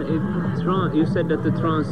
question. If tran- you said that the trans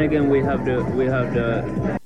then again, we have the we have the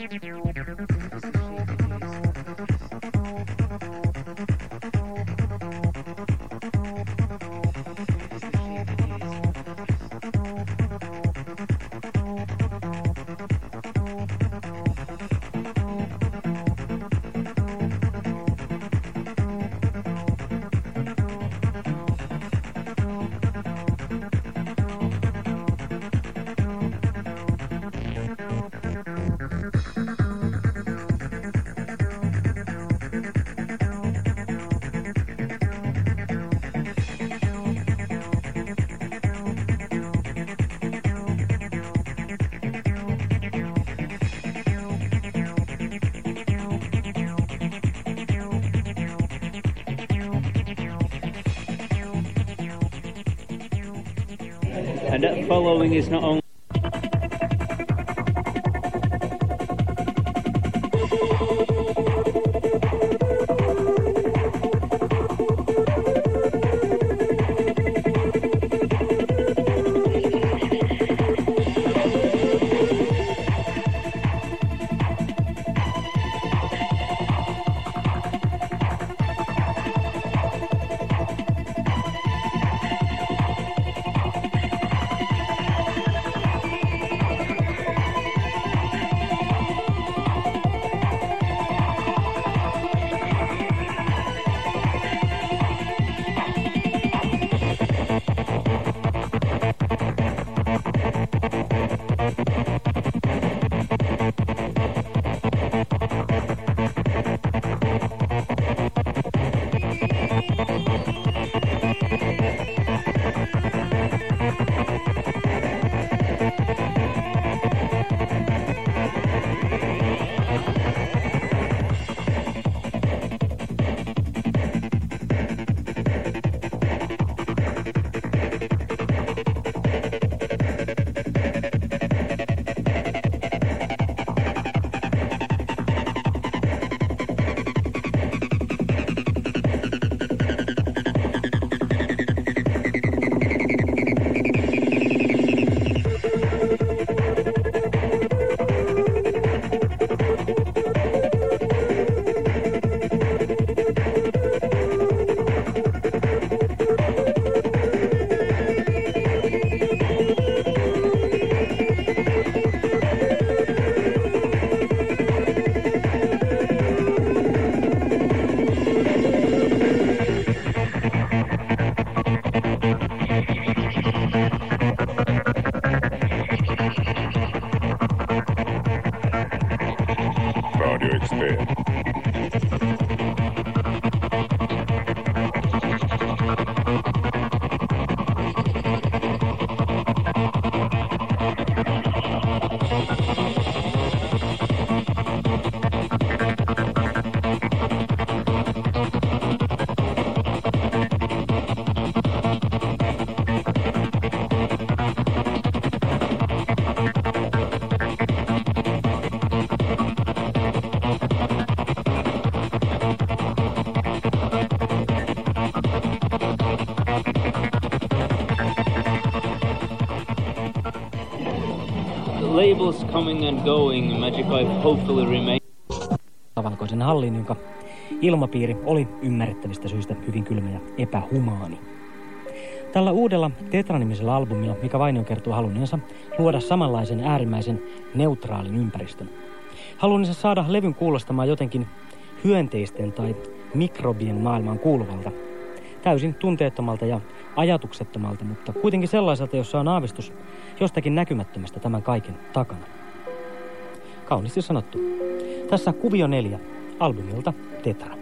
do do do do following is not only labels coming and going, Magic Life hopefully remains. valkoisen hallin, jonka ilmapiiri oli ymmärrettävistä syistä hyvin kylmä ja epähumaani. Tällä uudella Tetra-nimisellä albumilla Mika Vainio kertoo halunneensa luoda samanlaisen äärimmäisen neutraalin ympäristön. Halunneensa saada levyn kuulostamaan jotenkin hyönteisten tai mikrobien maailmaan kuuluvalta. Täysin tunteettomalta ja ajatuksettomalta, mutta kuitenkin sellaiselta, jossa on aavistus jostakin näkymättömästä tämän kaiken takana. Kauniisti sanottu. Tässä kuvio neljä albumilta Tetra.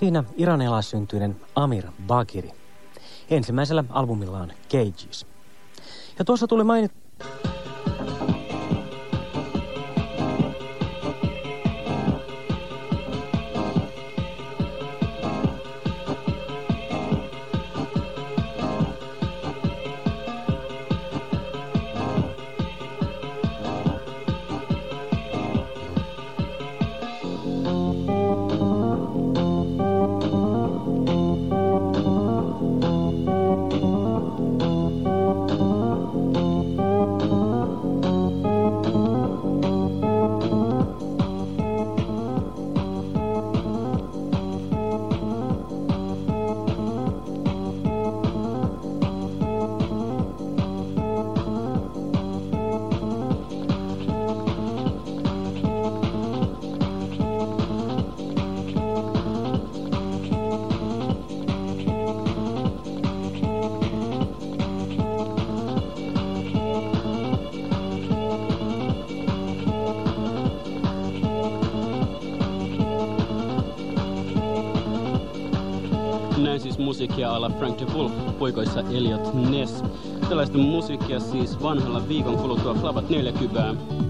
Siinä iranilaissyntyinen Amir Bakiri. Ensimmäisellä albumillaan Cages. Ja tuossa tuli mainit... musiikkia alla Frank de Wolf poikoissa Elliot Ness. Tällaista musiikkia siis vanhalla viikon kuluttua Klabat 40.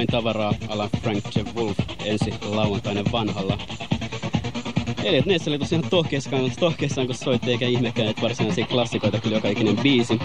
näin tavaraa ala Frank J. Wolf ensi lauantaina vanhalla. Eli Ness oli tosiaan tohkeissaan, tohkeissaan kun soitti, eikä ihmekään, että varsinaisia klassikoita kyllä joka ikinen biisi.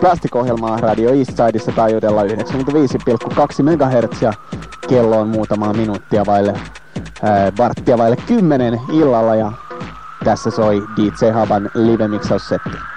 Plastik-ohjelmaa Radio Eastsideissa taajuudella 95,2 MHz. Kello on muutama minuuttia vaille, ää, varttia vaille 10 illalla ja tässä soi DJ Haban live-miksaussetti.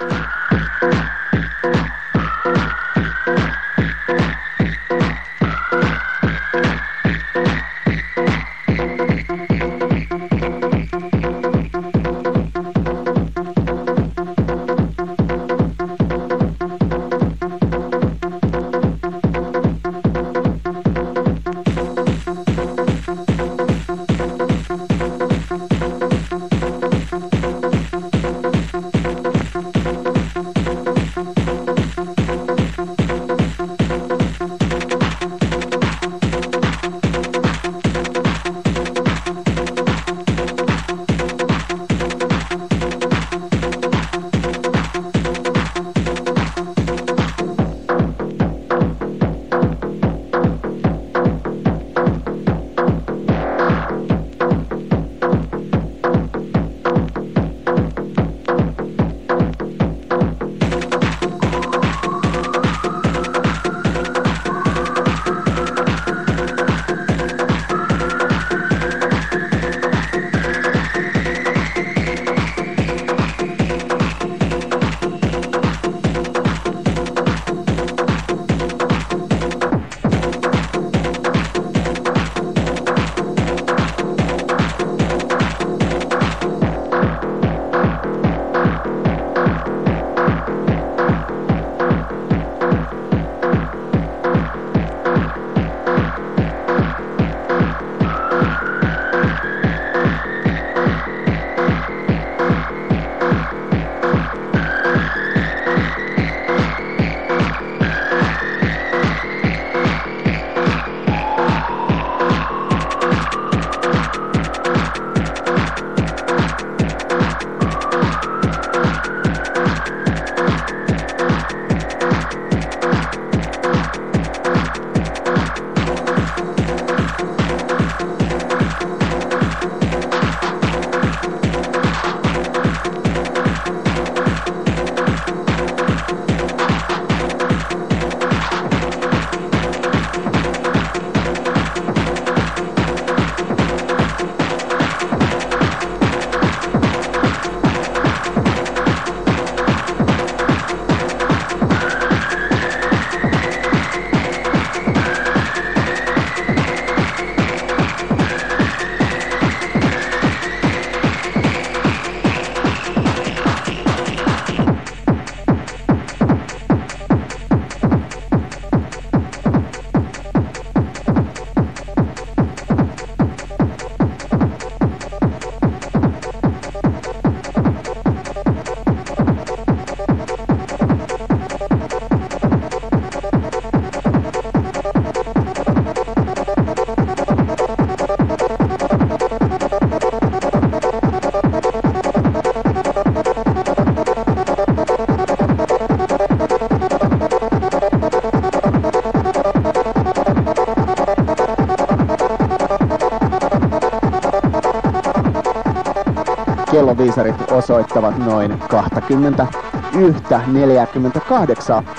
Kelloviisarit osoittavat noin 21.48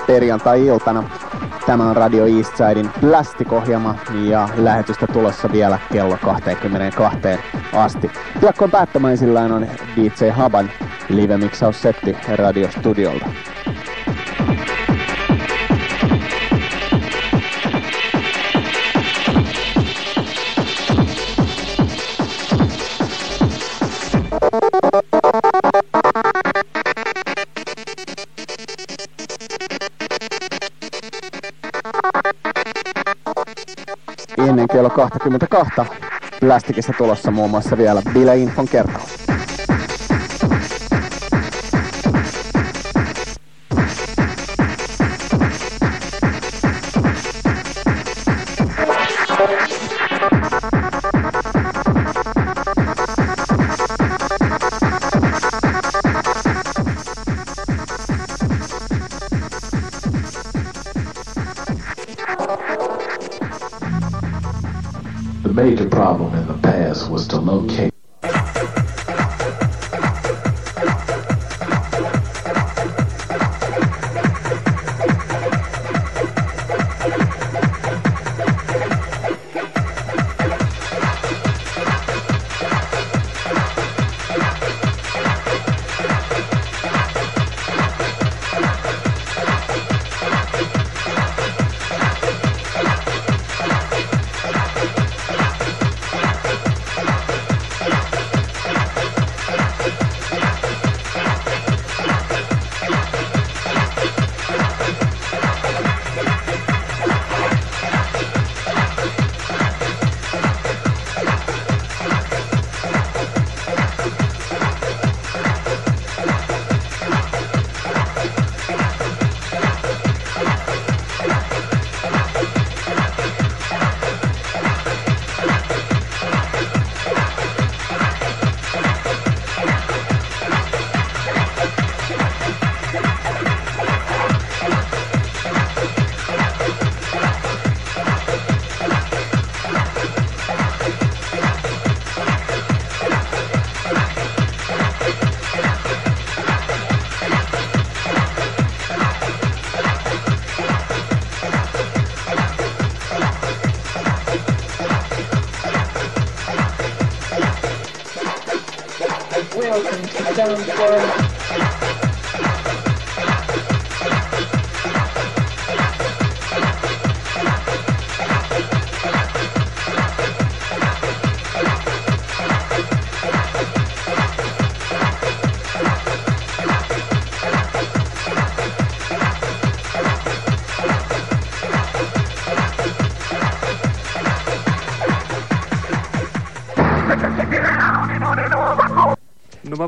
perjantai-iltana. Tämä on Radio Eastsidein plastikohjelma ja lähetystä tulossa vielä kello 22 asti. Piakkoon päättämäisillään on DJ Haban live-miksaussetti radiostudiolta. 22 Plastikista tulossa muun muassa vielä Bile Infon kertaus.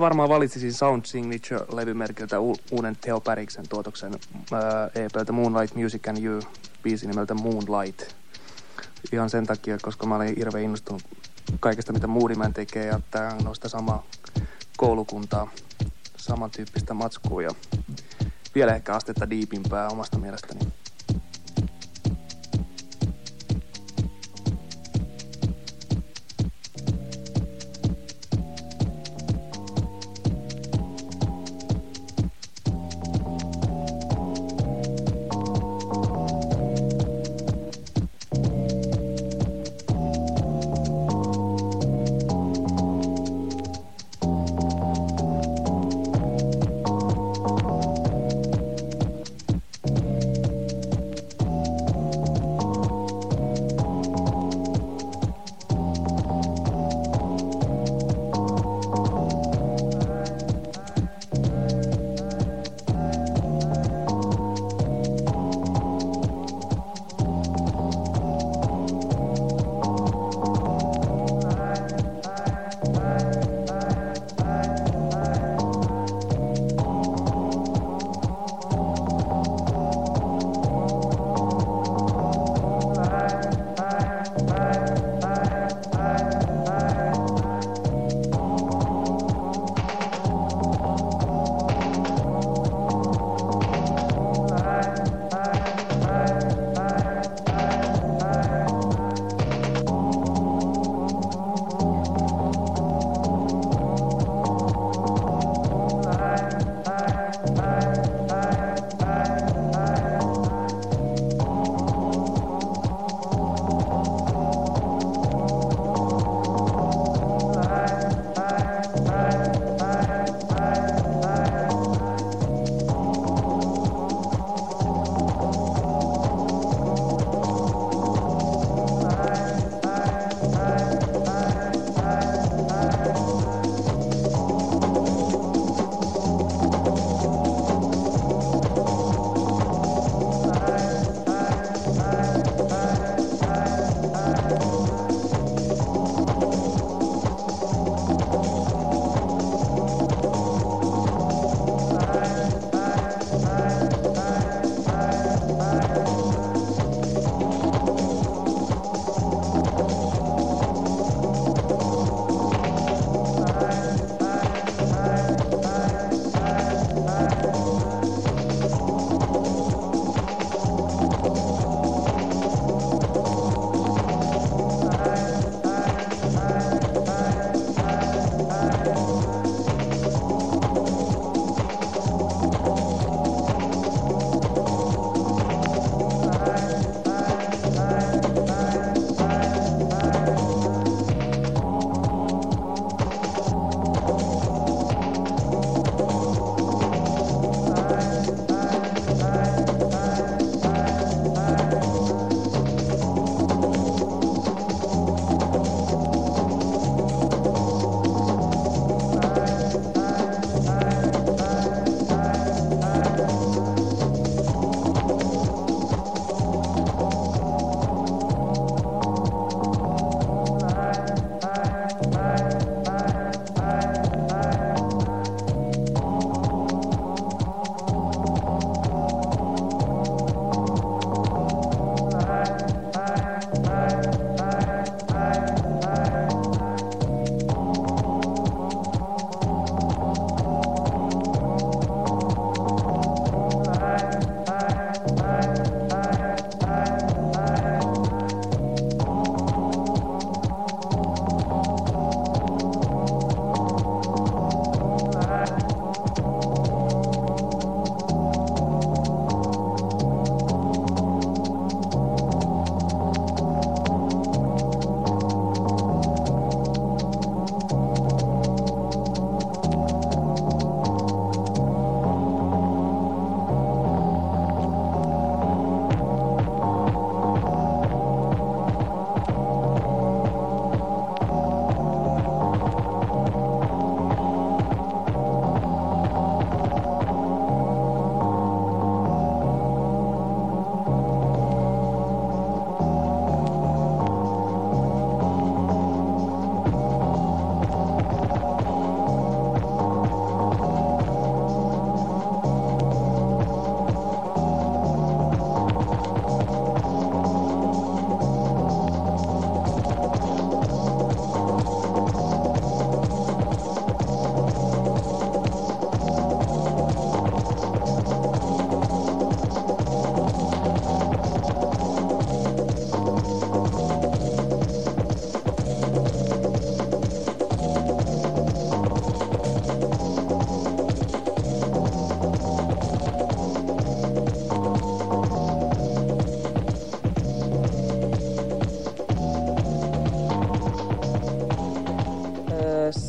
Varmaan valitsisin Sound Signature-levymerkiltä u- uuden Theo Päriksen tuotoksen ää, EPltä Moonlight Music and You, biisi nimeltä Moonlight. Ihan sen takia, koska mä olin hirveän innostunut kaikesta, mitä Moodiman tekee, ja tää on noista samaa koulukuntaa, samantyyppistä matskua ja vielä ehkä astetta diipimpää omasta mielestäni.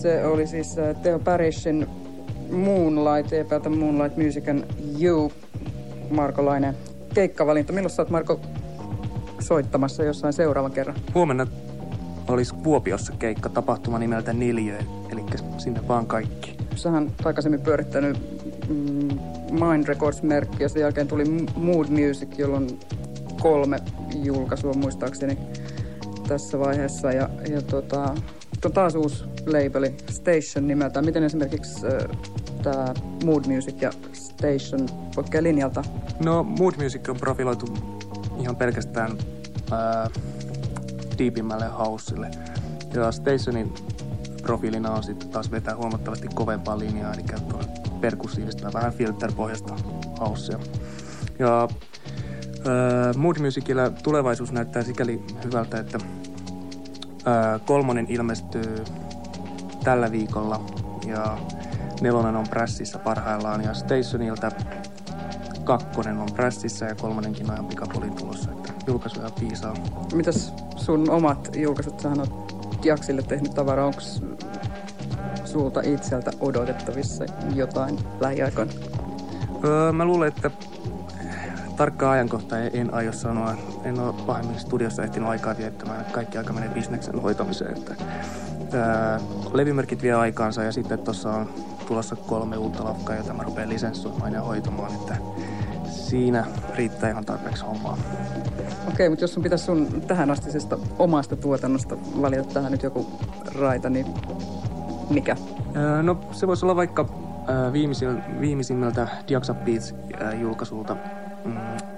Se oli siis äh, Teo Parishin Moonlight, EPltä Moonlight Music and You, Markolainen keikkavalinta. Milloin sä oot Marko soittamassa jossain seuraavan kerran? Huomenna olisi Kuopiossa keikka tapahtuma nimeltä Niljö, eli sinne vaan kaikki. Sähän aikaisemmin pyörittänyt mm, Mind Records-merkki ja sen jälkeen tuli Mood Music, jolloin kolme julkaisua muistaakseni tässä vaiheessa. Ja, ja tota, on taas uusi labeli Station nimeltään. Miten esimerkiksi äh, tämä Mood Music ja Station poikkeaa linjalta? No Mood Music on profiloitu ihan pelkästään ää, deepimmälle houseille. Ja Stationin profiilina on sitten taas vetää huomattavasti kovempaa linjaa, eli käyttää perkussiivista, vähän filterpohjasta housea. Ja ää, Mood Musicilla tulevaisuus näyttää sikäli hyvältä, että kolmonen ilmestyy tällä viikolla ja nelonen on prässissä parhaillaan ja Stationilta kakkonen on prässissä ja kolmonenkin on ihan pikapolin tulossa, että julkaisuja piisaa. Mitäs sun omat julkaisut? Sähän oot Jaksille tehnyt tavaraa. Onko sulta itseltä odotettavissa jotain lähiaikoina? Öö, mä luulen, että tarkkaa ajankohtaa en aio sanoa. En ole pahemmin studiossa ehtinyt aikaa viettämään. Kaikki aika menee bisneksen hoitamiseen. Että, ää, levymerkit vie aikaansa ja sitten tuossa on tulossa kolme uutta lafkaa, jota mä rupean lisenssoimaan ja hoitamaan. Että siinä riittää ihan tarpeeksi hommaa. Okei, mutta jos sun pitäisi sun tähän astisesta omasta tuotannosta valita tähän nyt joku raita, niin mikä? Öö, no se voisi olla vaikka öö, viimeisimmältä Diaxa Beats öö, julkaisulta mm,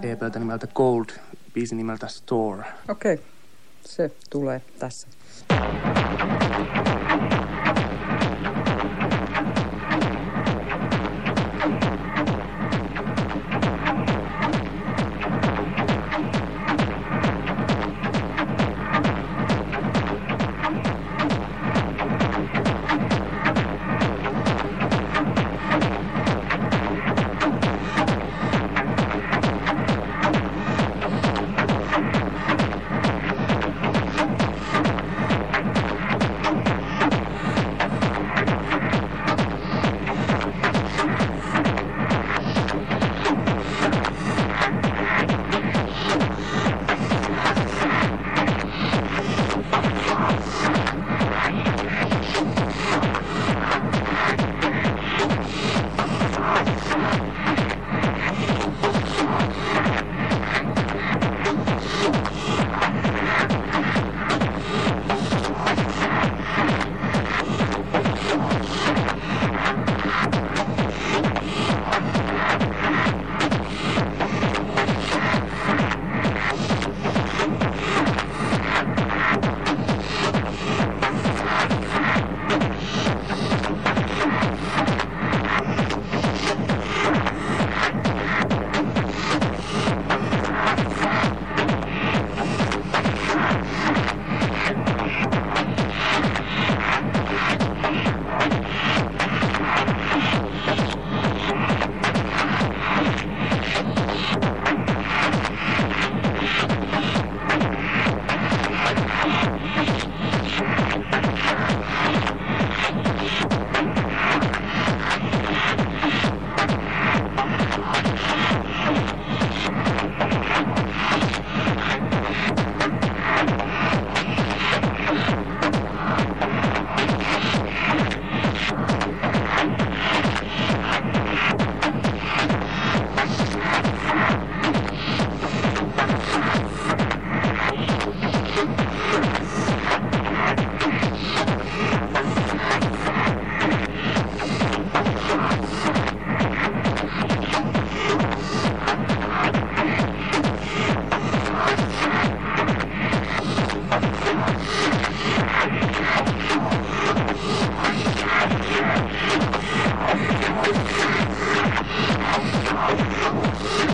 EPltä nimeltä Gold, biisin nimeltä Store. Okei, se tulee tässä. Thank you.